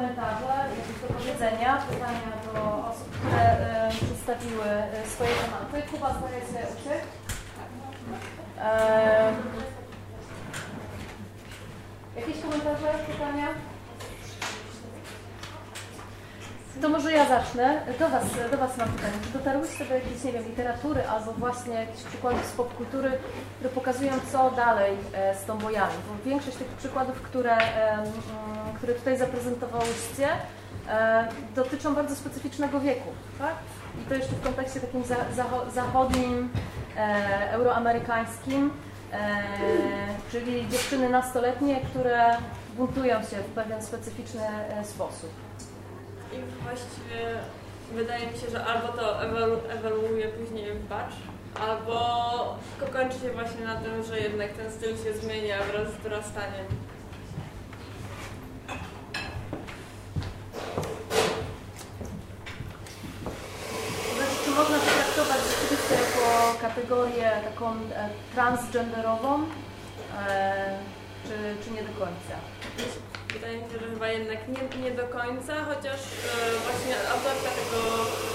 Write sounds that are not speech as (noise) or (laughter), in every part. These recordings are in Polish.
komentarze, jakieś do powiedzenia, pytania do osób, które przedstawiły e, swoje tematy. Kuba zdaje się uciekł. E, jakieś komentarze, pytania? To może ja zacznę. Do Was, do was mam pytanie. Czy dotarłyście do jakiejś, nie wiem, literatury albo właśnie jakichś przykładów z popkultury, które pokazują, co dalej e, z tą bojami? Bo większość tych przykładów, które, mm, które tutaj zaprezentowałyście, e, dotyczą bardzo specyficznego wieku, tak? I to jeszcze w kontekście takim za, zacho- zachodnim, e, euroamerykańskim, czyli dziewczyny nastoletnie, które buntują się w pewien specyficzny sposób. I właściwie wydaje mi się, że albo to ewolu ewoluuje później w bacz, albo kończy się właśnie na tym, że jednak ten styl się zmienia wraz z dorastaniem. Znaczy, czy można to traktować rzeczywiście jako kategorię taką e, transgenderową, e, czy, czy nie do końca? Wydaje mi się, że chyba jednak nie, nie do końca, chociaż e, właśnie autorka tego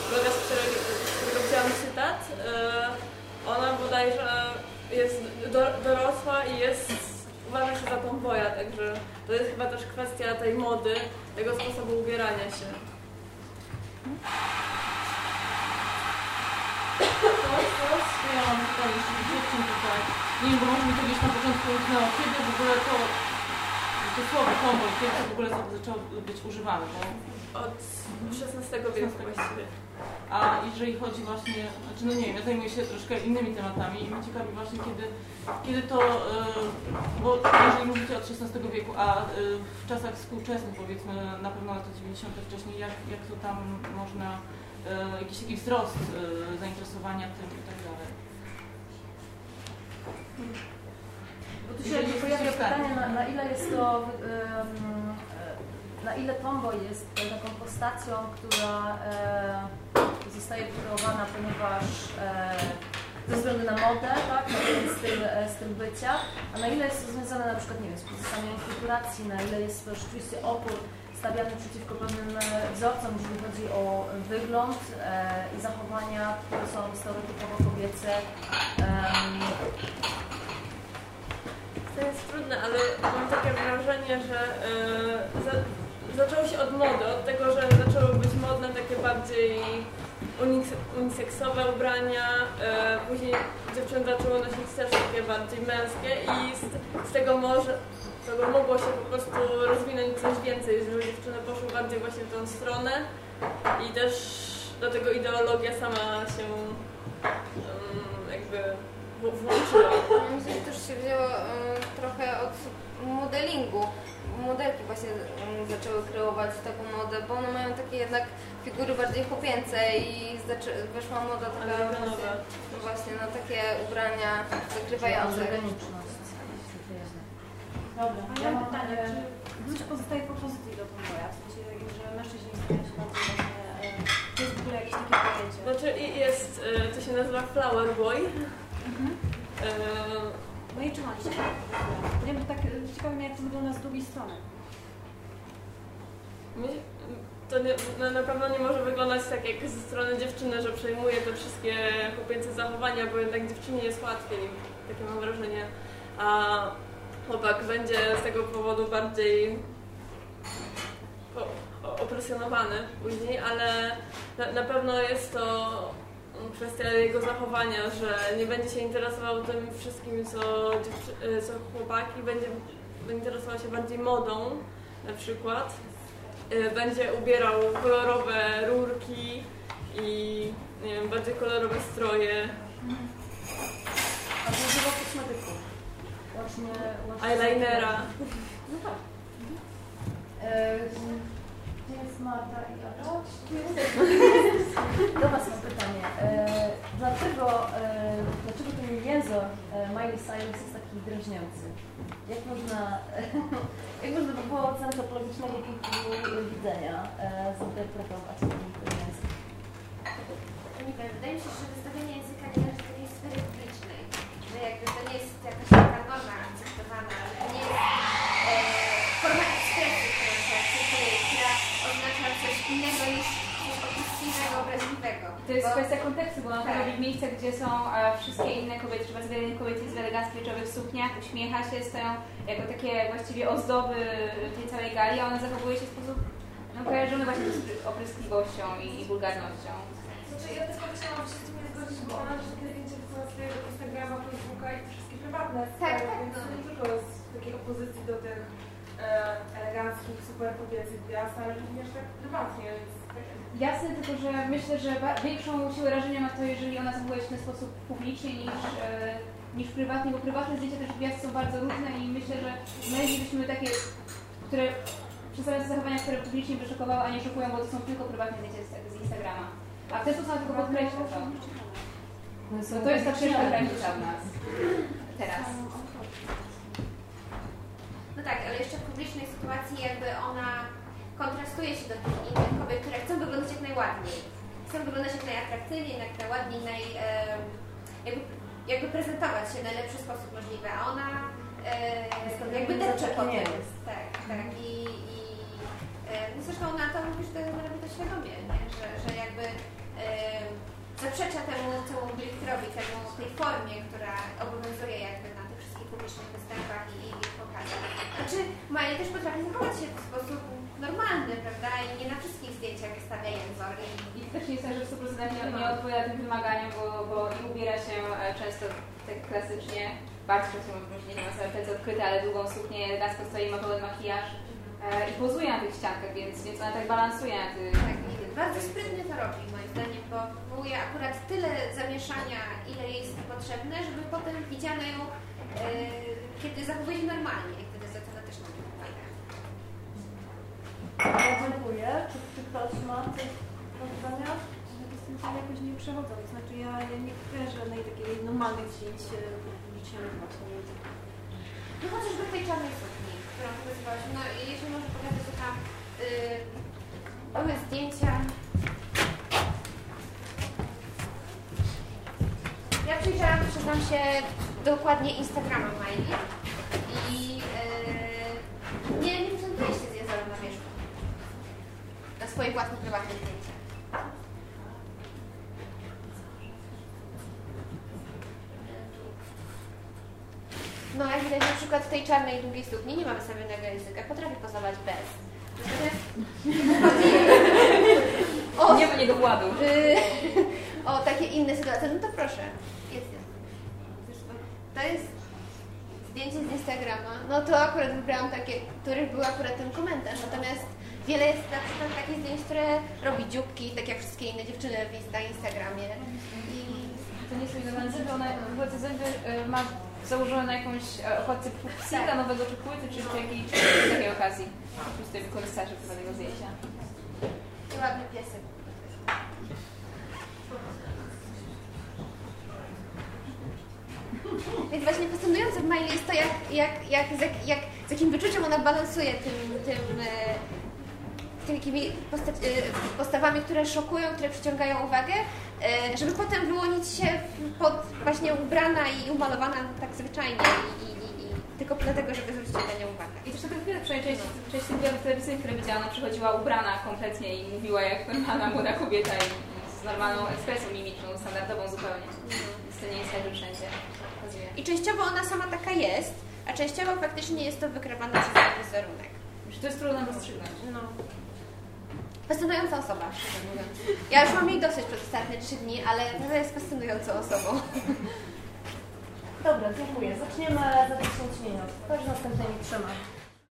bloga, z którego, z którego cytat, e, ona bodajże jest do, dorosła i jest, uważa się za tomboya, także to jest chyba też kwestia tej mody, tego sposobu ubierania się. Teraz, teraz ja mam jeśli dziewczyn tutaj. Nie wiem, bo może mi to gdzieś na początku umknęło. Kiedy w ogóle to, to słowo tomboy, kiedy to w ogóle za- zaczęło być używane? Bo, Od XVI wieku właściwie. a jeżeli chodzi właśnie, znaczy no nie wiem, ja zajmuję się troszkę innymi tematami i mnie ciekawi właśnie kiedy, kiedy to, e, bo jeżeli mówicie od XVI wieku, a e, w czasach współczesnych powiedzmy na pewno lata 90. wcześniej, jak, jak to tam można, e, jakiś taki wzrost zainteresowania tym i tak dalej. Bo tu się pojawia pytanie. na, na ile jest to, e, na ile tomboy jest taką postacią, która e, zostaje wykreowana, ponieważ e, ze względu na modę, tak, na ten styl, styl bycia, a na ile jest to związane na przykład, nie wiem, z procesami inkulturacji, na ile jest to rzeczywiście opór stawiany przeciwko pewnym e, wzorcom, jeżeli chodzi o wygląd e, i zachowania, które są stereotypowo kobiece. To jest trudne, ale mam takie wrażenie, że e, za, zaczęło się od mody, od tego, że zaczęły być modne takie bardziej unis- uniseksowe ubrania, później dziewczyny zaczęły nosić też takie bardziej męskie i z, z tego może tego mogło się po prostu rozwinąć coś więcej, że dziewczyny poszły bardziej właśnie w tą stronę i też do tego ideologia sama się em, jakby włączyła. Myślę, że też się wzięło e, trochę od modelingu. Modelki właśnie zaczęły kreować taką modę, bo one mają takie jednak figury bardziej chłopięce i weszła moda taka właśnie, właśnie na takie ubrania zakrywające. Dobra, Ja ja mam pytanie, e, czy coś pozostaje w opozycji do tomboya? W sensie, że mężczyźni stają się bardziej właśnie, e, to jest w ogóle jakieś takie pojęcie. Znaczy i- jest, y, to się nazywa Flower Boy. Y, No i czym on się Nie wiem, tak e, ciekawe mnie, jak to wygląda z drugiej strony. my- To nie, no, na pewno nie może wyglądać tak jak ze strony dziewczyny, że przejmuje te wszystkie chłopięce zachowania, bo jednak dziewczynie jest łatwiej, takie mam wrażenie. A chłopak będzie z tego powodu bardziej opresjonowany później, ale na, pewno jest to kwestia jego zachowania, że nie będzie się interesował tym wszystkim, co, dziewczy- co chłopaki, będzie interesował się bardziej modą na przykład. Y, Będzie ubierał kolorowe rurki i nie wiem, bardziej kolorowe stroje, Łącznie eyelinera. No tak. Gdzie jest Marta i Ada? Jest. Do Was mam pytanie. E, dlaczego, e, dlaczego ten język e, Miley Cyrus jest taki drażniący? Jak można, (laughs) jak można by było od antropologicznego punktu widzenia e, zinterpretować ten, ten język? Nie wiem, wydaje mi się, że wystawienie kontekstu, bo ona to Tak. robi w miejscach, gdzie są e, wszystkie inne kobiety, czy bardzo wiele kobiet jest w eleganckich, wieczowych sukniach, uśmiecha się, stoją jako takie właściwie ozdoby tej całej gali, a ona zachowuje się w sposób no, kojarzony właśnie z opryskliwością i, i wulgarnością. Znaczy ja tylko chciałam się z tym nie zgodzić, bo ona że kiedy więcej wysyła swojego Instagrama, Facebooka i wszystkie prywatne Tak, tak, więc to nie tylko w takiej opozycji do tych eleganckich, super kobiecych gwiazd, ale również tak prywatnie, Jasne, tylko że myślę, że większą siłę rażenia ma to, jeżeli ona zachowuje się w ten sposób publicznie niż, e, niż prywatnie, bo prywatne zdjęcia też gwiazd są bardzo różne i myślę, że znaleźlibyśmy takie, które przedstawiające zachowania, które publicznie by szokowały, a nie szokują, bo to są tylko prywatne zdjęcia z, z Instagrama. A w ten sposób ona tylko podkreśla to. To, to jest ta ścieżka granica u nas. Teraz. Tak, ale jeszcze w publicznej sytuacji jakby ona kontrastuje się do tych innych kobiet, które chcą wyglądać jak najładniej. Chcą wyglądać jak najatrakcyjniej, jak najładniej, naj, em, jakby, jakby prezentować się w najlepszy sposób możliwy, a ona e, jakby depcze po tym. Tak, tak. I, i e, no zresztą ona to mówi, że to robi to świadomie, nie? Że, że jakby e, zaprzecza temu, temu glitterowi, temu tej formie, która obowiązuje jakby na wszystkich publicznych występach i, i pokazach. Znaczy, Maja też potrafi zachować się w sposób normalny, prawda? I nie na wszystkich zdjęciach wystawia jęzor. I, I też nie jest tak, że w 100% nie, nie odpowiada tym wymaganiom, bo, bo i ubiera się e, często tak klasycznie, bardzo często może nie ma plecy odkryte, ale długą suknię, elegancko stoi, ma pełen makijaż e, i pozuje na tych ściankach, więc, więc ona tak balansuje na tych... tak, i bardzo sprytnie to robi, moim zdaniem, bo wywołuje akurat tyle zamieszania, ile jest potrzebne, żeby potem widziano ją, kiedy zachowuje się normalnie. Też na to uwagę. Dziękuję. Czy, czy ktoś ma coś do dodania? Ale jakoś nie przechodzą. To znaczy ja, ja nie kojarzę żadnej takiej normalnych zdjęć e, publicznych właśnie. No chociażby w tej czarnej sukni, którą pokazywałaś. No i jeśli może pokazać to tam yy, były zdjęcia. Ja przyjrzałam, przyznam się, dokładnie Instagrama Miley i yy, nie, nie prezentuje się z jezorem na wierzchu. Na swoje własne prywatne zdjęcia. No jak widać na przykład w tej czarnej długiej sukni nie (laughs) ma wystawionego języka, potrafi pozować bez. O, Nie niego władu. y, o takie inne sytuacje, no to proszę. To jest zdjęcie z Instagrama. No to akurat wybrałam takie, których był akurat ten komentarz. Natomiast wiele jest na przykład takich zdjęć, które robi dzióbki, tak jak wszystkie inne dziewczyny Insta- Instagramie. I To nie są idealne zęby, ona chyba zęby ma założone na jakąś e, okładce singla nowego czy płyty, czy, czy jakiej takiej okazji. Po prostu wykorzystacze tego zdjęcia. i ładny piesek. Więc właśnie fascynujące w Miley jest to, jak, jak, jak, z, jak, jak, z jakim wyczuciem ona balansuje tym, tym, e, tymi takimi posta- e, postawami, które szokują, które przyciągają uwagę, e, żeby potem wyłonić się pod właśnie ubrana i umalowana tak zwyczajnie i, i, tylko dlatego, żeby zwrócić na nią uwagę. I też na przynajmniej część, część tych wywiadów telewizyjnych, które widziałam, ona przychodziła ubrana kompletnie i mówiła jak normalna młoda kobieta i, i z normalną ekspresją mimiczną, standardową zupełnie. To nie jest tak, że wszędzie okazuje. I częściowo ona sama taka jest, a częściowo faktycznie jest to wykrywane przez ten wizerunek. Że to jest trudno rozstrzygnąć. No. Fascynująca osoba, szczerze mówiąc. Ja już mam jej dosyć przez ostatnie trzy dni, ale to jest fascynującą osobą. Dobra, dziękuję. Zaczniemy za 10 minut. Ktoś z następnymi trzyma.